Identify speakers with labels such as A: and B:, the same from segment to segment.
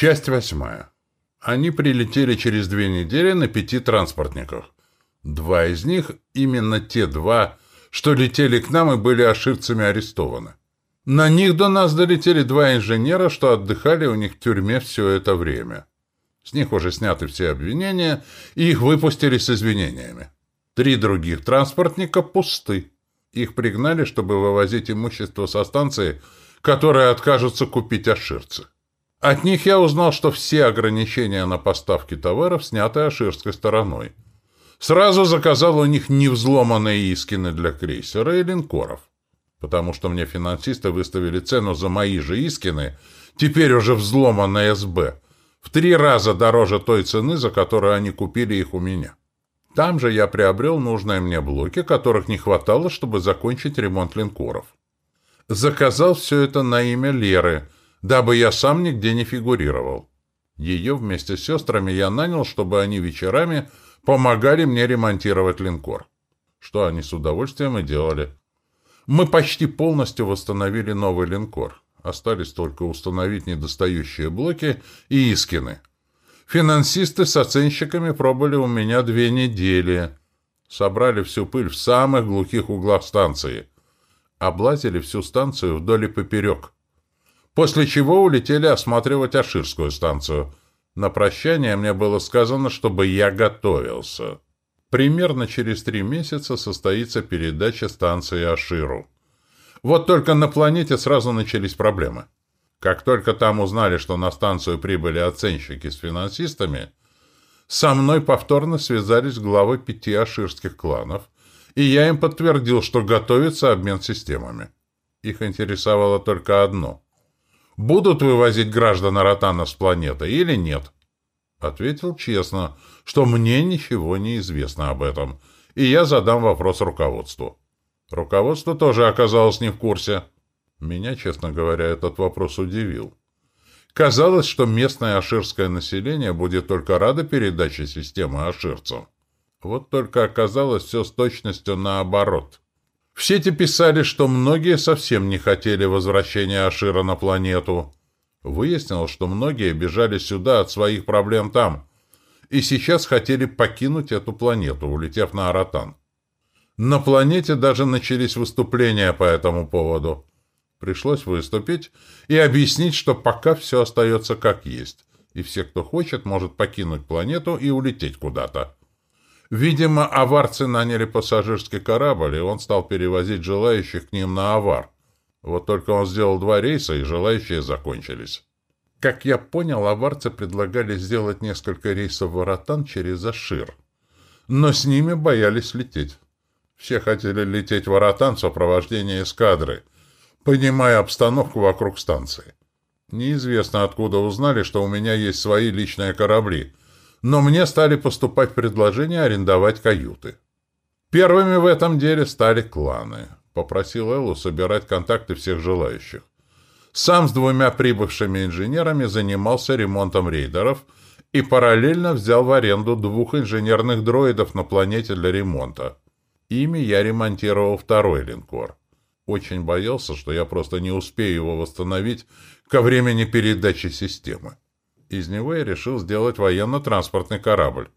A: Часть восьмая. Они прилетели через две недели на пяти транспортниках. Два из них, именно те два, что летели к нам и были ошибцами арестованы. На них до нас долетели два инженера, что отдыхали у них в тюрьме все это время. С них уже сняты все обвинения, и их выпустили с извинениями. Три других транспортника пусты. Их пригнали, чтобы вывозить имущество со станции, которые откажутся купить аширцы. От них я узнал, что все ограничения на поставки товаров сняты аширской стороной. Сразу заказал у них невзломанные искины для крейсера и линкоров. Потому что мне финансисты выставили цену за мои же искины, теперь уже взломанные СБ, в три раза дороже той цены, за которую они купили их у меня. Там же я приобрел нужные мне блоки, которых не хватало, чтобы закончить ремонт линкоров. Заказал все это на имя Леры – дабы я сам нигде не фигурировал. Ее вместе с сестрами я нанял, чтобы они вечерами помогали мне ремонтировать линкор. Что они с удовольствием и делали. Мы почти полностью восстановили новый линкор. Остались только установить недостающие блоки и искины. Финансисты с оценщиками пробыли у меня две недели. Собрали всю пыль в самых глухих углах станции. Облазили всю станцию вдоль и поперек после чего улетели осматривать Аширскую станцию. На прощание мне было сказано, чтобы я готовился. Примерно через три месяца состоится передача станции Аширу. Вот только на планете сразу начались проблемы. Как только там узнали, что на станцию прибыли оценщики с финансистами, со мной повторно связались главы пяти аширских кланов, и я им подтвердил, что готовится обмен системами. Их интересовало только одно — будут вывозить граждан Аратана с планеты или нет? Ответил честно, что мне ничего не известно об этом, и я задам вопрос руководству. Руководство тоже оказалось не в курсе. Меня, честно говоря, этот вопрос удивил. Казалось, что местное аширское население будет только радо передаче системы аширцам. Вот только оказалось все с точностью наоборот. В сети писали, что многие совсем не хотели возвращения Ашира на планету. Выяснилось, что многие бежали сюда от своих проблем там, и сейчас хотели покинуть эту планету, улетев на Аратан. На планете даже начались выступления по этому поводу. Пришлось выступить и объяснить, что пока все остается как есть, и все, кто хочет, может покинуть планету и улететь куда-то. Видимо, аварцы наняли пассажирский корабль, и он стал перевозить желающих к ним на авар. Вот только он сделал два рейса, и желающие закончились. Как я понял, аварцы предлагали сделать несколько рейсов в Аратан через Ашир. Но с ними боялись лететь. Все хотели лететь в Аратан в сопровождении эскадры, понимая обстановку вокруг станции. Неизвестно, откуда узнали, что у меня есть свои личные корабли — но мне стали поступать предложения арендовать каюты. Первыми в этом деле стали кланы. Попросил Эллу собирать контакты всех желающих. Сам с двумя прибывшими инженерами занимался ремонтом рейдеров и параллельно взял в аренду двух инженерных дроидов на планете для ремонта. Ими я ремонтировал второй линкор. Очень боялся, что я просто не успею его восстановить ко времени передачи системы. Из него я решил сделать военно-транспортный корабль.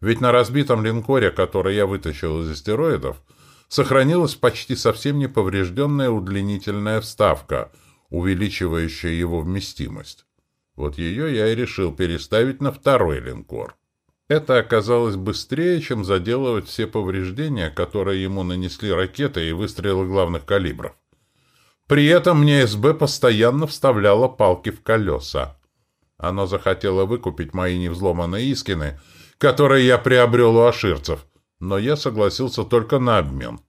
A: Ведь на разбитом линкоре, который я вытащил из астероидов, сохранилась почти совсем неповрежденная удлинительная вставка, увеличивающая его вместимость. Вот ее я и решил переставить на второй линкор. Это оказалось быстрее, чем заделывать все повреждения, которые ему нанесли ракеты и выстрелы главных калибров. При этом мне СБ постоянно вставляло палки в колеса. Оно захотело выкупить мои невзломанные искины, которые я приобрел у аширцев, но я согласился только на обмен.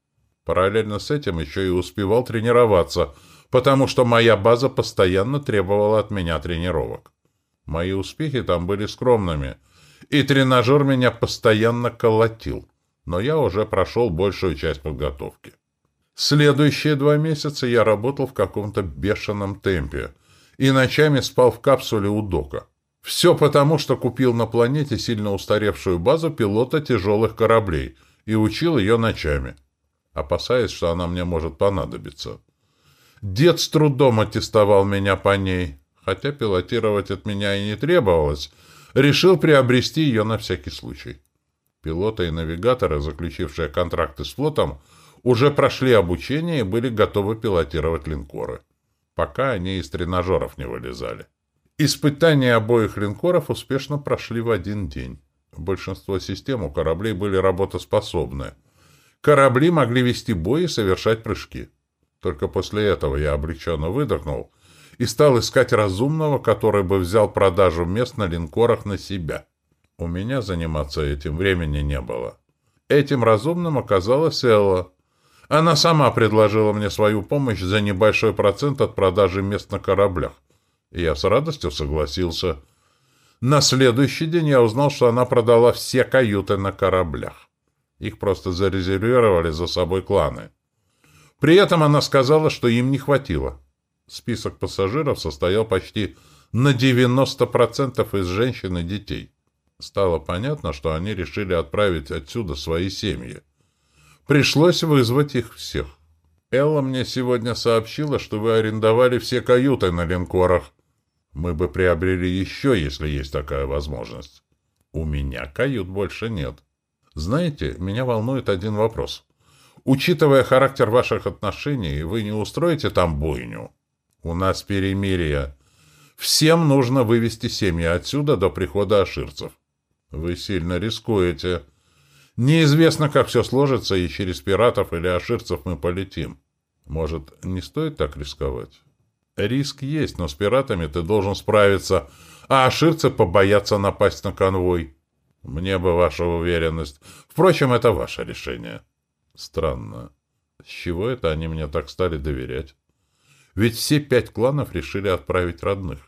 A: Параллельно с этим еще и успевал тренироваться, потому что моя база постоянно требовала от меня тренировок. Мои успехи там были скромными, и тренажер меня постоянно колотил, но я уже прошел большую часть подготовки. Следующие два месяца я работал в каком-то бешеном темпе — и ночами спал в капсуле у дока. Все потому, что купил на планете сильно устаревшую базу пилота тяжелых кораблей и учил ее ночами, опасаясь, что она мне может понадобиться. Дед с трудом аттестовал меня по ней, Хотя пилотировать от меня и не требовалось, решил приобрести ее на всякий случай. Пилоты и навигаторы, заключившие контракты с флотом, уже прошли обучение и были готовы пилотировать линкоры. Пока они из тренажеров не вылезали. Испытания обоих линкоров успешно прошли в один день. Большинство систем у кораблей были работоспособны. Корабли могли вести бой и совершать прыжки. Только после этого я облегченно выдохнул и стал искать разумного, который бы взял продажу мест на линкорах на себя. У меня заниматься этим времени не было. Этим разумным оказалась Элла. Она сама предложила мне свою помощь за небольшой процент от продажи мест на кораблях. И я с радостью согласился. На следующий день я узнал, что она продала все каюты на кораблях. Их просто зарезервировали за собой кланы. При этом она сказала, что им не хватило. Список пассажиров состоял почти на 90% из женщин и детей. Стало понятно, что они решили отправить отсюда свои семьи. Пришлось вызвать их всех. Элла мне сегодня сообщила, что вы арендовали все каюты на линкорах. Мы бы приобрели еще, если есть такая возможность. У меня кают больше нет. Знаете, меня волнует один вопрос. Учитывая характер ваших отношений, вы не устроите там бойню? У нас перемирие. Всем нужно вывести семьи отсюда до прихода аширцев. Вы сильно рискуете. Неизвестно, как все сложится, и через пиратов или аширцев мы полетим. Может, не стоит так рисковать? Риск есть, но с пиратами ты должен справиться, а аширцы побоятся напасть на конвой. Мне бы ваша уверенность. Впрочем, это ваше решение. Странно. С чего это они мне так стали доверять? Ведь все пять кланов решили отправить родных.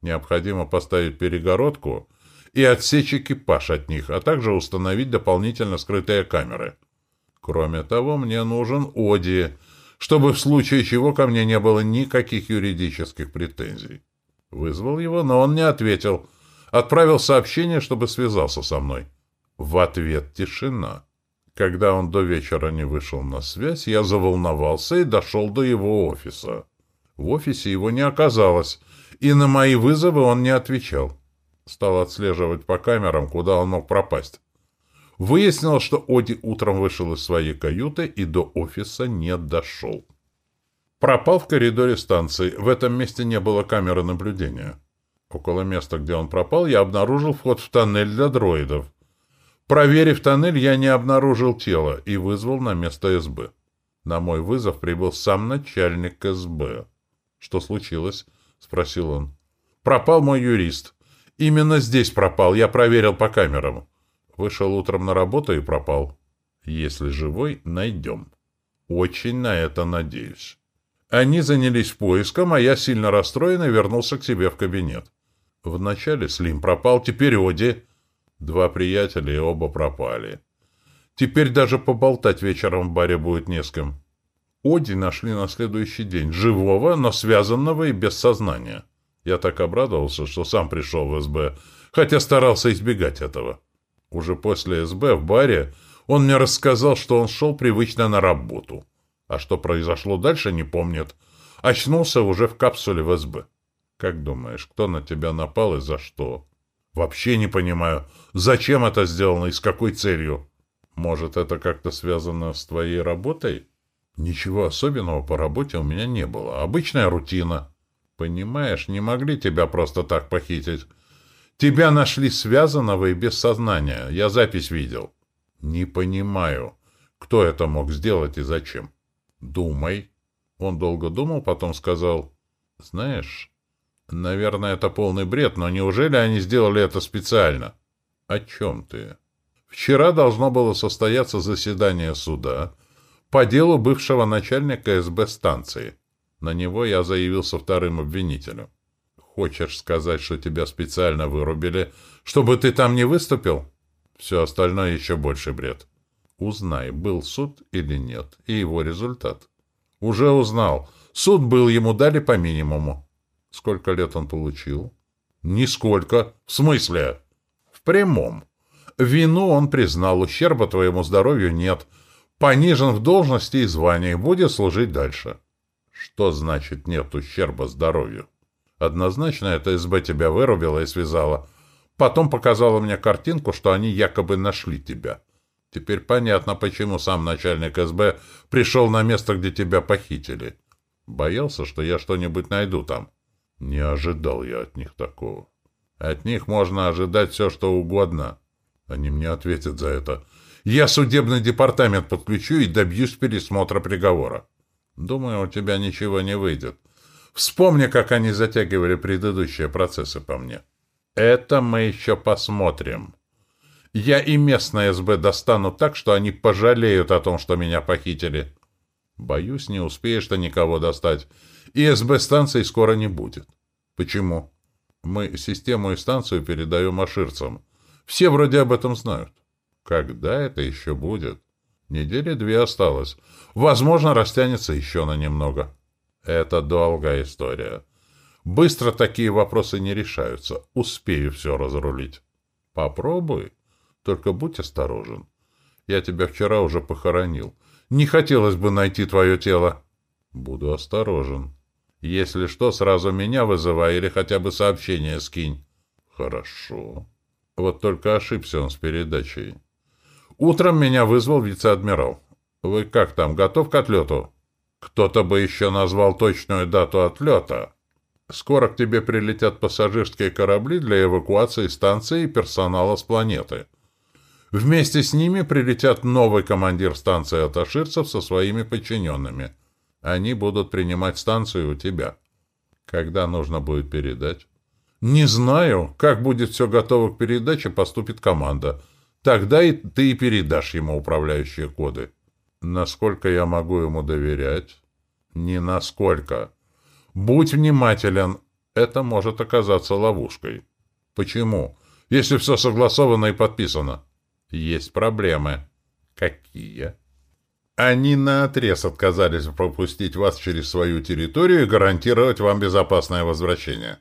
A: Необходимо поставить перегородку — и отсечь экипаж от них, а также установить дополнительно скрытые камеры. Кроме того, мне нужен Оди, чтобы в случае чего ко мне не было никаких юридических претензий. Вызвал его, но он не ответил. Отправил сообщение, чтобы связался со мной. В ответ тишина. Когда он до вечера не вышел на связь, я заволновался и дошел до его офиса. В офисе его не оказалось, и на мои вызовы он не отвечал. Стал отслеживать по камерам, куда он мог пропасть. Выяснилось, что Оди утром вышел из своей каюты и до офиса не дошел. Пропал в коридоре станции. В этом месте не было камеры наблюдения. Около места, где он пропал, я обнаружил вход в тоннель для дроидов. Проверив тоннель, я не обнаружил тело и вызвал на место СБ. На мой вызов прибыл сам начальник СБ. «Что случилось?» — спросил он. «Пропал мой юрист. Именно здесь пропал, я проверил по камерам. Вышел утром на работу и пропал. Если живой, найдем. Очень на это надеюсь. Они занялись поиском, а я, сильно расстроенный, вернулся к себе в кабинет. Вначале Слим пропал, теперь Оди. Два приятеля и оба пропали. Теперь даже поболтать вечером в баре будет не с кем. Оди нашли на следующий день, живого, но связанного и без сознания. Я так обрадовался, что сам пришел в СБ, хотя старался избегать этого. Уже после СБ в баре он мне рассказал, что он шел привычно на работу. А что произошло дальше, не помнит. Очнулся уже в капсуле в СБ. Как думаешь, кто на тебя напал и за что? Вообще не понимаю, зачем это сделано и с какой целью? Может, это как-то связано с твоей работой? Ничего особенного по работе у меня не было. Обычная рутина. Понимаешь, не могли тебя просто так похитить. Тебя нашли связанного и без сознания. Я запись видел. Не понимаю, кто это мог сделать и зачем. Думай. Он долго думал, потом сказал, знаешь, наверное, это полный бред, но неужели они сделали это специально? О чем ты? Вчера должно было состояться заседание суда по делу бывшего начальника СБ станции. На него я заявился вторым обвинителем. Хочешь сказать, что тебя специально вырубили, чтобы ты там не выступил? Все остальное еще больше бред. Узнай, был суд или нет, и его результат. Уже узнал. Суд был, ему дали по минимуму. Сколько лет он получил? Нисколько. В смысле? В прямом. Вину он признал, ущерба твоему здоровью нет. Понижен в должности и звании, будет служить дальше. Что значит нет ущерба здоровью? Однозначно это СБ тебя вырубила и связала. Потом показала мне картинку, что они якобы нашли тебя. Теперь понятно, почему сам начальник СБ пришел на место, где тебя похитили. Боялся, что я что-нибудь найду там. Не ожидал я от них такого. От них можно ожидать все, что угодно. Они мне ответят за это. Я судебный департамент подключу и добьюсь пересмотра приговора. Думаю, у тебя ничего не выйдет. Вспомни, как они затягивали предыдущие процессы по мне. Это мы еще посмотрим. Я и местное СБ достану так, что они пожалеют о том, что меня похитили. Боюсь, не успеешь ты никого достать. И СБ-станций скоро не будет. Почему? Мы систему и станцию передаем аширцам. Все вроде об этом знают. Когда это еще будет? Недели две осталось. Возможно, растянется еще на немного. Это долгая история. Быстро такие вопросы не решаются. Успею все разрулить. Попробуй. Только будь осторожен. Я тебя вчера уже похоронил. Не хотелось бы найти твое тело. Буду осторожен. Если что, сразу меня вызывай или хотя бы сообщение скинь. Хорошо. Вот только ошибся он с передачей. Утром меня вызвал вице-адмирал. Вы как там, готов к отлету? Кто-то бы еще назвал точную дату отлета. Скоро к тебе прилетят пассажирские корабли для эвакуации станции и персонала с планеты. Вместе с ними прилетят новый командир станции Аташирцев со своими подчиненными. Они будут принимать станцию у тебя. Когда нужно будет передать? Не знаю. Как будет все готово к передаче, поступит команда. Тогда и ты передашь ему управляющие коды. Насколько я могу ему доверять? Не насколько. Будь внимателен. Это может оказаться ловушкой. Почему? Если все согласовано и подписано. Есть проблемы. Какие? Они наотрез отказались пропустить вас через свою территорию и гарантировать вам безопасное возвращение.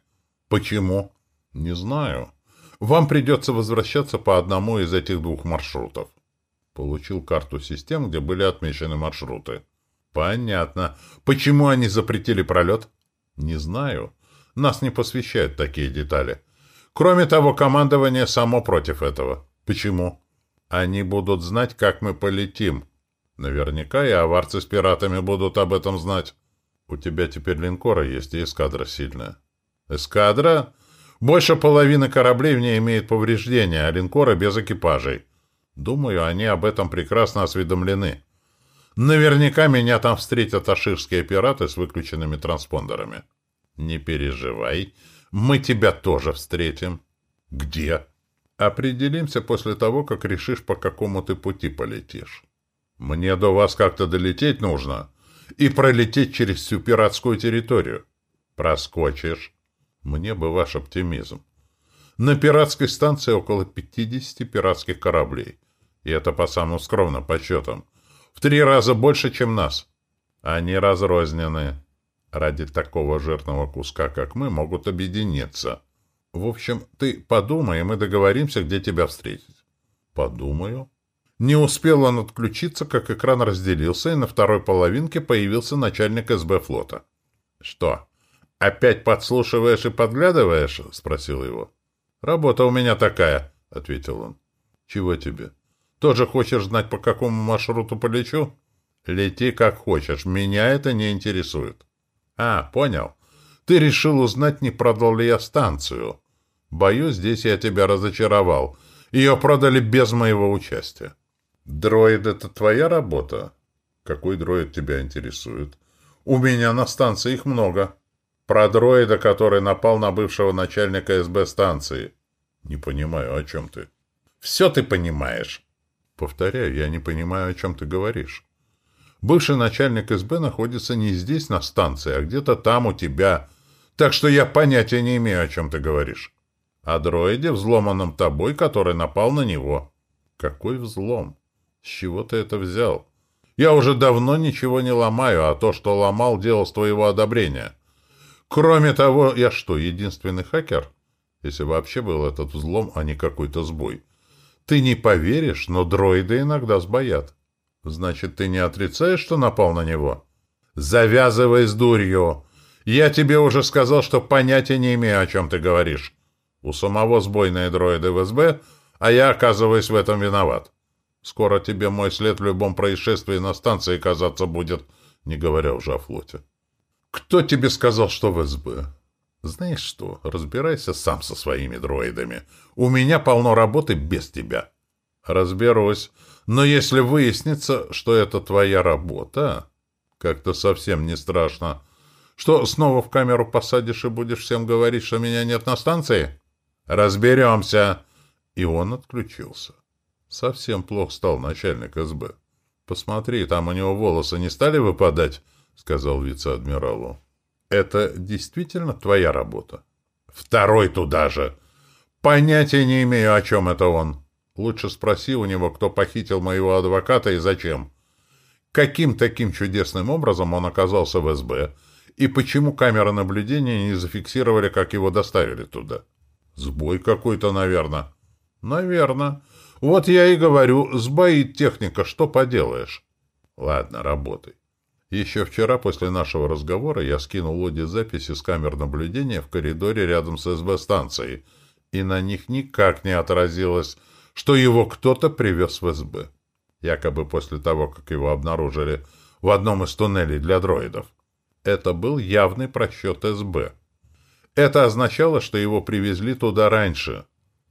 A: Почему? Не знаю. Вам придется возвращаться по одному из этих двух маршрутов. Получил карту систем, где были отмечены маршруты. Понятно. Почему они запретили пролет? Не знаю. Нас не посвящают такие детали. Кроме того, командование само против этого. Почему? Они будут знать, как мы полетим. Наверняка и аварцы с пиратами будут об этом знать. У тебя теперь линкора есть и эскадра сильная. Эскадра? Больше половины кораблей в ней имеет повреждения, а линкора без экипажей. Думаю, они об этом прекрасно осведомлены. Наверняка меня там встретят аширские пираты с выключенными транспондерами. Не переживай, мы тебя тоже встретим. Где? Определимся после того, как решишь, по какому ты пути полетишь. Мне до вас как-то долететь нужно и пролететь через всю пиратскую территорию. Проскочишь. Мне бы ваш оптимизм. На пиратской станции около 50 пиратских кораблей. И это по самым скромным подсчетам. В три раза больше, чем нас. Они разрознены. Ради такого жирного куска, как мы, могут объединиться. В общем, ты подумай, и мы договоримся, где тебя встретить. Подумаю. Не успел он отключиться, как экран разделился, и на второй половинке появился начальник СБ флота. «Что, опять подслушиваешь и подглядываешь?» — спросил его. «Работа у меня такая», — ответил он. «Чего тебе? Тоже хочешь знать, по какому маршруту полечу?» «Лети как хочешь, меня это не интересует». «А, понял. Ты решил узнать, не продал ли я станцию. Боюсь, здесь я тебя разочаровал. Ее продали без моего участия. Дроид — это твоя работа? Какой дроид тебя интересует? У меня на станции их много. Про дроида, который напал на бывшего начальника СБ станции. Не понимаю, о чем ты. Все ты понимаешь. Повторяю, я не понимаю, о чем ты говоришь. Бывший начальник СБ находится не здесь, на станции, а где-то там у тебя, так что я понятия не имею, о чем ты говоришь. О дроиде, взломанном тобой, который напал на него. Какой взлом? С чего ты это взял? Я уже давно ничего не ломаю, а то, что ломал, делал с твоего одобрения. Кроме того, я что, единственный хакер? Если вообще был этот взлом, а не какой-то сбой. Ты не поверишь, но дроиды иногда сбоят. Значит, ты не отрицаешь, что напал на него? Завязывай с дурью. Я тебе уже сказал, что понятия не имею, о чем ты говоришь. У самого сбойные дроиды в СБ, а я оказываюсь в этом виноват. Скоро тебе мой след в любом происшествии на станции казаться будет, не говоря уже о флоте. Кто тебе сказал, что в СБ? Знаешь что, разбирайся сам со своими дроидами. У меня полно работы без тебя. Разберусь. Но если выяснится, что это твоя работа, как-то совсем не страшно. Что, снова в камеру посадишь и будешь всем говорить, что меня нет на станции? Разберемся. И он отключился. Совсем плохо стал начальник СБ. Посмотри, там у него волосы не стали выпадать, сказал вице-адмиралу. Это действительно твоя работа? Второй туда же. Понятия не имею, о чем это он. Лучше спроси у него, кто похитил моего адвоката и зачем. Каким таким чудесным образом он оказался в СБ, и почему камеры наблюдения не зафиксировали, как его доставили туда? Сбой какой-то, наверное. Наверное. Вот я и говорю, сбоит техника, что поделаешь. Ладно, работай. Еще вчера после нашего разговора я скинул Лоди записи с камер наблюдения в коридоре рядом с СБ-станцией, и на них никак не отразилось, что его кто-то привез в СБ. Якобы после того, как его обнаружили в одном из туннелей для дроидов. Это был явный просчет СБ. Это означало, что его привезли туда раньше.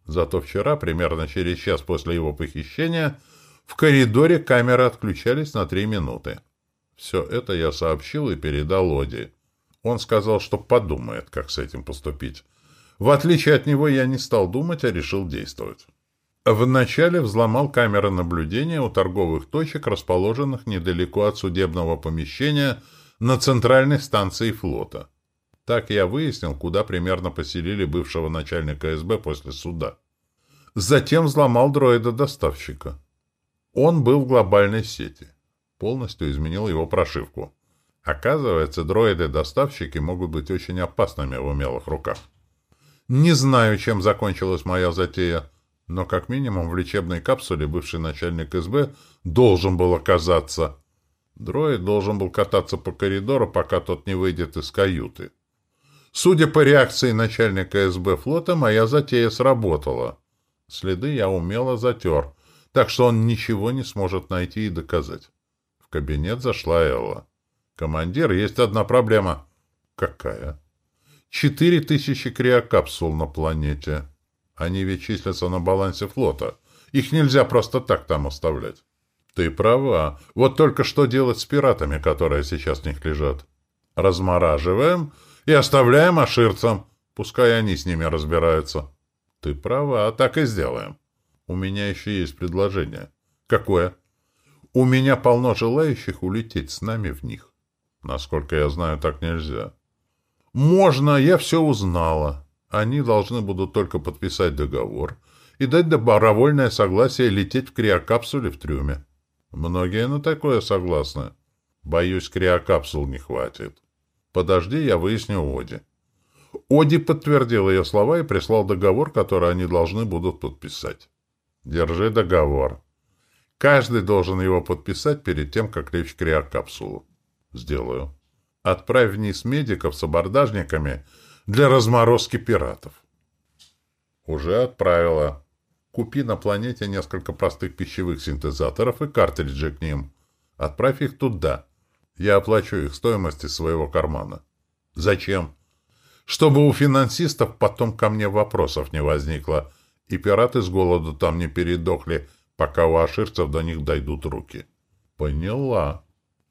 A: Зато вчера, примерно через час после его похищения, в коридоре камеры отключались на три минуты. Все это я сообщил и передал Оди. Он сказал, что подумает, как с этим поступить. В отличие от него, я не стал думать, а решил действовать. Вначале взломал камеры наблюдения у торговых точек, расположенных недалеко от судебного помещения на центральной станции флота. Так я выяснил, куда примерно поселили бывшего начальника СБ после суда. Затем взломал дроида-доставщика. Он был в глобальной сети полностью изменил его прошивку. Оказывается, дроиды-доставщики могут быть очень опасными в умелых руках. Не знаю, чем закончилась моя затея, но как минимум в лечебной капсуле бывший начальник СБ должен был оказаться. Дроид должен был кататься по коридору, пока тот не выйдет из каюты. Судя по реакции начальника СБ флота, моя затея сработала. Следы я умело затер, так что он ничего не сможет найти и доказать. Кабинет зашла Элла. «Командир, есть одна проблема». «Какая?» «Четыре тысячи криокапсул на планете. Они ведь числятся на балансе флота. Их нельзя просто так там оставлять». «Ты права. Вот только что делать с пиратами, которые сейчас в них лежат?» «Размораживаем и оставляем аширцам. Пускай они с ними разбираются». «Ты права, так и сделаем. У меня еще есть предложение». «Какое?» У меня полно желающих улететь с нами в них. Насколько я знаю, так нельзя. Можно, я все узнала. Они должны будут только подписать договор и дать добровольное согласие лететь в криокапсуле в трюме. Многие на такое согласны. Боюсь, криокапсул не хватит. Подожди, я выясню Оди. Оди подтвердил ее слова и прислал договор, который они должны будут подписать. Держи договор. Каждый должен его подписать перед тем, как лечь криокапсулу. Сделаю. Отправь вниз медиков с абордажниками для разморозки пиратов. Уже отправила. Купи на планете несколько простых пищевых синтезаторов и картриджи к ним. Отправь их туда. Я оплачу их стоимость из своего кармана. Зачем? Чтобы у финансистов потом ко мне вопросов не возникло, и пираты с голоду там не передохли, пока у аширцев до них дойдут руки. Поняла.